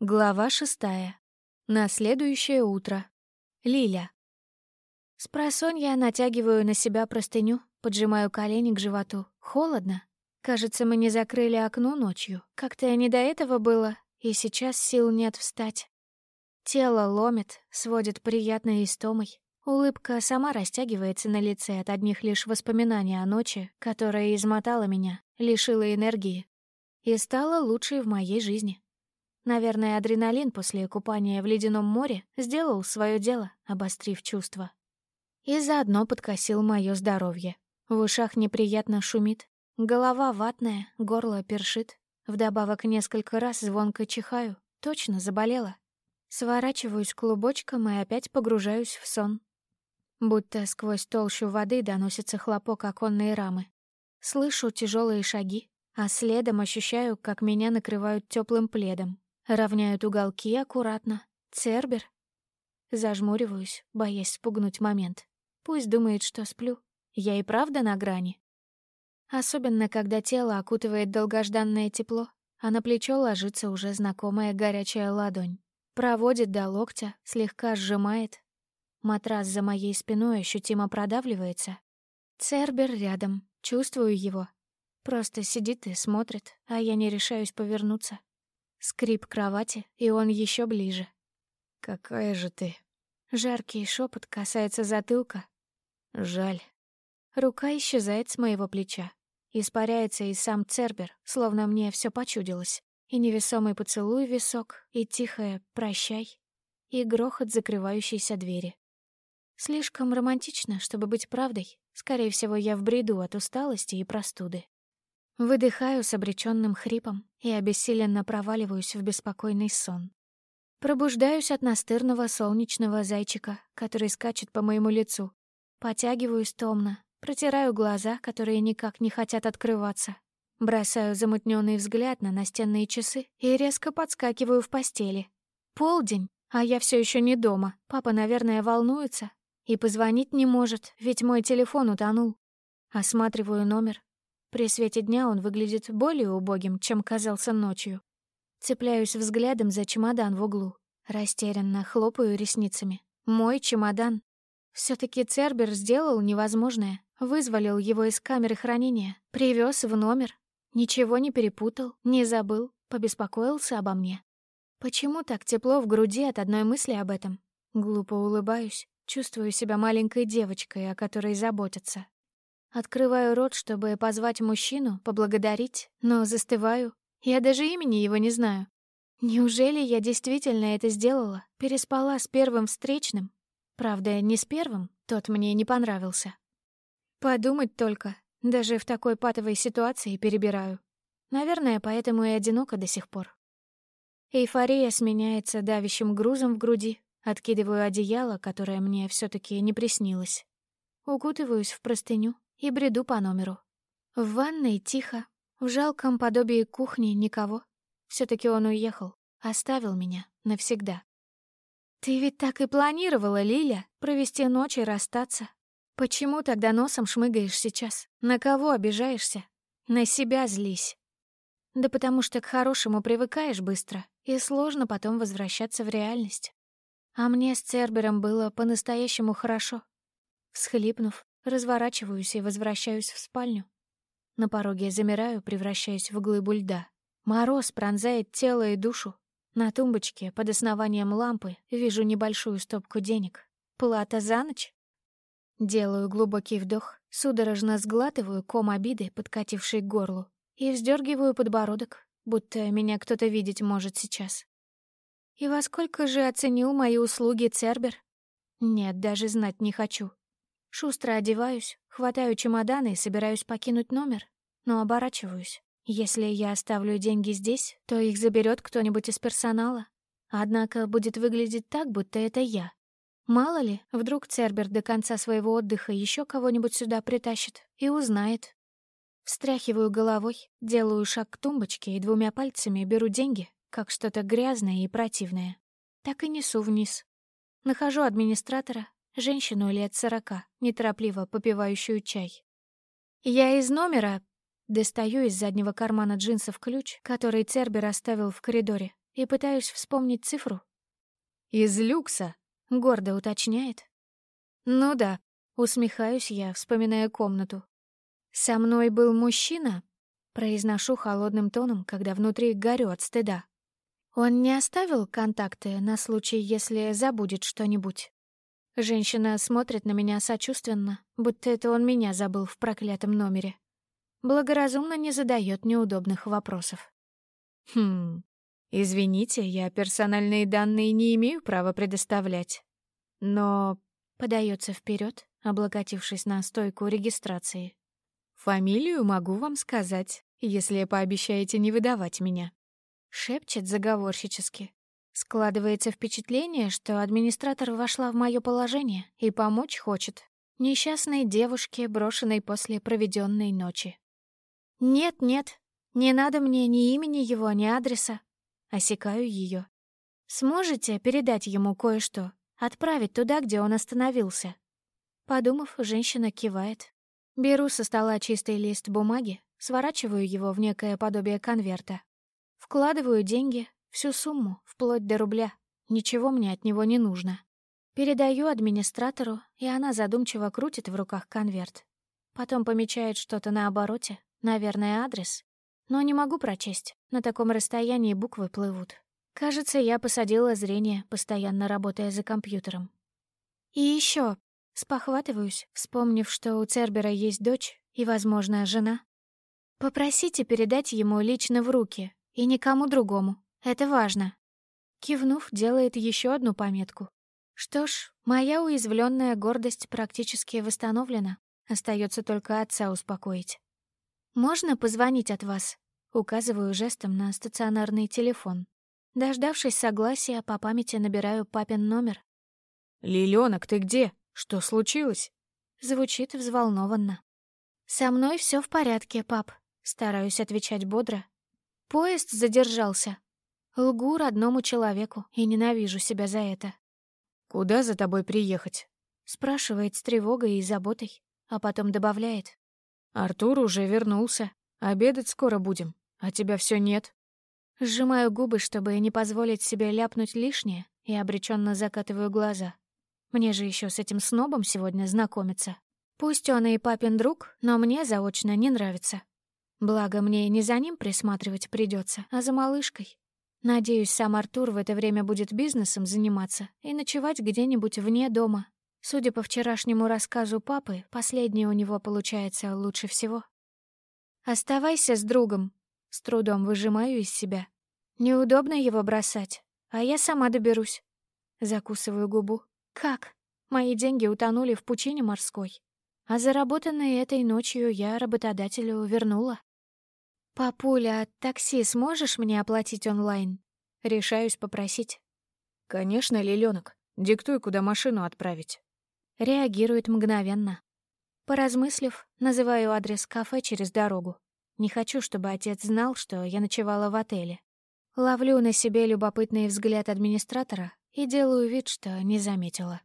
Глава шестая. На следующее утро. Лиля. Спросонья натягиваю на себя простыню, поджимаю колени к животу. Холодно. Кажется, мы не закрыли окно ночью. Как-то не до этого было, и сейчас сил нет встать. Тело ломит, сводит приятной истомой. Улыбка сама растягивается на лице от одних лишь воспоминаний о ночи, которая измотала меня, лишила энергии и стала лучшей в моей жизни. Наверное, адреналин после купания в ледяном море сделал свое дело, обострив чувства. И заодно подкосил мое здоровье. В ушах неприятно шумит, голова ватная, горло першит. Вдобавок несколько раз звонко чихаю, точно заболела. Сворачиваюсь клубочком и опять погружаюсь в сон. Будто сквозь толщу воды доносится хлопок оконной рамы. Слышу тяжелые шаги, а следом ощущаю, как меня накрывают теплым пледом, Равняют уголки аккуратно. Цербер. Зажмуриваюсь, боясь спугнуть момент. Пусть думает, что сплю. Я и правда на грани. Особенно, когда тело окутывает долгожданное тепло, а на плечо ложится уже знакомая горячая ладонь. Проводит до локтя, слегка сжимает. Матрас за моей спиной ощутимо продавливается. Цербер рядом, чувствую его. Просто сидит и смотрит, а я не решаюсь повернуться. Скрип кровати, и он еще ближе. «Какая же ты?» Жаркий шепот касается затылка. «Жаль». Рука исчезает с моего плеча. Испаряется и сам Цербер, словно мне все почудилось. И невесомый поцелуй в висок, и тихое «прощай», и грохот закрывающейся двери. Слишком романтично, чтобы быть правдой. Скорее всего, я в бреду от усталости и простуды. Выдыхаю с обреченным хрипом и обессиленно проваливаюсь в беспокойный сон. Пробуждаюсь от настырного солнечного зайчика, который скачет по моему лицу. Потягиваюсь томно, протираю глаза, которые никак не хотят открываться. Бросаю замутненный взгляд на настенные часы и резко подскакиваю в постели. Полдень, а я все еще не дома. Папа, наверное, волнуется. И позвонить не может, ведь мой телефон утонул. Осматриваю номер, при свете дня он выглядит более убогим, чем казался ночью. Цепляюсь взглядом за чемодан в углу. Растерянно хлопаю ресницами. Мой чемодан. все таки Цербер сделал невозможное. Вызволил его из камеры хранения, привез в номер. Ничего не перепутал, не забыл, побеспокоился обо мне. Почему так тепло в груди от одной мысли об этом? Глупо улыбаюсь, чувствую себя маленькой девочкой, о которой заботятся. Открываю рот, чтобы позвать мужчину, поблагодарить, но застываю. Я даже имени его не знаю. Неужели я действительно это сделала? Переспала с первым встречным? Правда, не с первым, тот мне не понравился. Подумать только, даже в такой патовой ситуации перебираю. Наверное, поэтому и одиноко до сих пор. Эйфория сменяется давящим грузом в груди, откидываю одеяло, которое мне все таки не приснилось. Укутываюсь в простыню, и бреду по номеру. В ванной тихо, в жалком подобии кухни никого. все таки он уехал, оставил меня навсегда. «Ты ведь так и планировала, Лиля, провести ночь и расстаться. Почему тогда носом шмыгаешь сейчас? На кого обижаешься? На себя злись». Да потому что к хорошему привыкаешь быстро, и сложно потом возвращаться в реальность. А мне с Цербером было по-настоящему хорошо. Всхлипнув, Разворачиваюсь и возвращаюсь в спальню. На пороге замираю, превращаясь в глыбу льда. Мороз пронзает тело и душу. На тумбочке под основанием лампы вижу небольшую стопку денег. Плата за ночь? Делаю глубокий вдох, судорожно сглатываю ком обиды, подкативший к горлу, и вздергиваю подбородок, будто меня кто-то видеть может сейчас. И во сколько же оценил мои услуги Цербер? Нет, даже знать не хочу. Шустро одеваюсь, хватаю чемоданы и собираюсь покинуть номер, но оборачиваюсь. Если я оставлю деньги здесь, то их заберет кто-нибудь из персонала. Однако будет выглядеть так, будто это я. Мало ли, вдруг Цербер до конца своего отдыха еще кого-нибудь сюда притащит и узнает. Встряхиваю головой, делаю шаг к тумбочке и двумя пальцами беру деньги, как что-то грязное и противное. Так и несу вниз. Нахожу администратора, женщину лет сорока, неторопливо попивающую чай. «Я из номера...» Достаю из заднего кармана джинсов ключ, который Цербер оставил в коридоре, и пытаюсь вспомнить цифру. «Из люкса», — гордо уточняет. «Ну да», — усмехаюсь я, вспоминая комнату. «Со мной был мужчина?» — произношу холодным тоном, когда внутри горю от стыда. «Он не оставил контакты на случай, если забудет что-нибудь?» Женщина смотрит на меня сочувственно, будто это он меня забыл в проклятом номере. Благоразумно не задает неудобных вопросов. «Хм, извините, я персональные данные не имею права предоставлять. Но...» — подается вперед, облокотившись на стойку регистрации. «Фамилию могу вам сказать, если пообещаете не выдавать меня». Шепчет заговорщически, Складывается впечатление, что администратор вошла в мое положение и помочь хочет. Несчастной девушке, брошенной после проведенной ночи. «Нет, нет, не надо мне ни имени его, ни адреса». Осекаю ее. «Сможете передать ему кое-что? Отправить туда, где он остановился?» Подумав, женщина кивает. Беру со стола чистый лист бумаги, сворачиваю его в некое подобие конверта. Вкладываю деньги, Всю сумму, вплоть до рубля. Ничего мне от него не нужно. Передаю администратору, и она задумчиво крутит в руках конверт. Потом помечает что-то на обороте, наверное, адрес. Но не могу прочесть, на таком расстоянии буквы плывут. Кажется, я посадила зрение, постоянно работая за компьютером. И еще спохватываюсь, вспомнив, что у Цербера есть дочь и, возможно, жена. Попросите передать ему лично в руки и никому другому. Это важно. Кивнув, делает еще одну пометку. Что ж, моя уязвленная гордость практически восстановлена. Остается только отца успокоить. «Можно позвонить от вас?» Указываю жестом на стационарный телефон. Дождавшись согласия, по памяти набираю папин номер. «Лилёнок, ты где? Что случилось?» Звучит взволнованно. «Со мной все в порядке, пап», — стараюсь отвечать бодро. «Поезд задержался. Лгу родному человеку и ненавижу себя за это. «Куда за тобой приехать?» Спрашивает с тревогой и заботой, а потом добавляет. «Артур уже вернулся. Обедать скоро будем, а тебя все нет». Сжимаю губы, чтобы не позволить себе ляпнуть лишнее, и обреченно закатываю глаза. Мне же еще с этим снобом сегодня знакомиться. Пусть он и папин друг, но мне заочно не нравится. Благо, мне не за ним присматривать придется, а за малышкой. Надеюсь, сам Артур в это время будет бизнесом заниматься и ночевать где-нибудь вне дома. Судя по вчерашнему рассказу папы, последнее у него получается лучше всего. «Оставайся с другом», — с трудом выжимаю из себя. «Неудобно его бросать, а я сама доберусь». Закусываю губу. «Как? Мои деньги утонули в пучине морской, а заработанные этой ночью я работодателю вернула». «Папуля, такси сможешь мне оплатить онлайн?» Решаюсь попросить. «Конечно, Лилёнок. Диктуй, куда машину отправить». Реагирует мгновенно. Поразмыслив, называю адрес кафе через дорогу. Не хочу, чтобы отец знал, что я ночевала в отеле. Ловлю на себе любопытный взгляд администратора и делаю вид, что не заметила.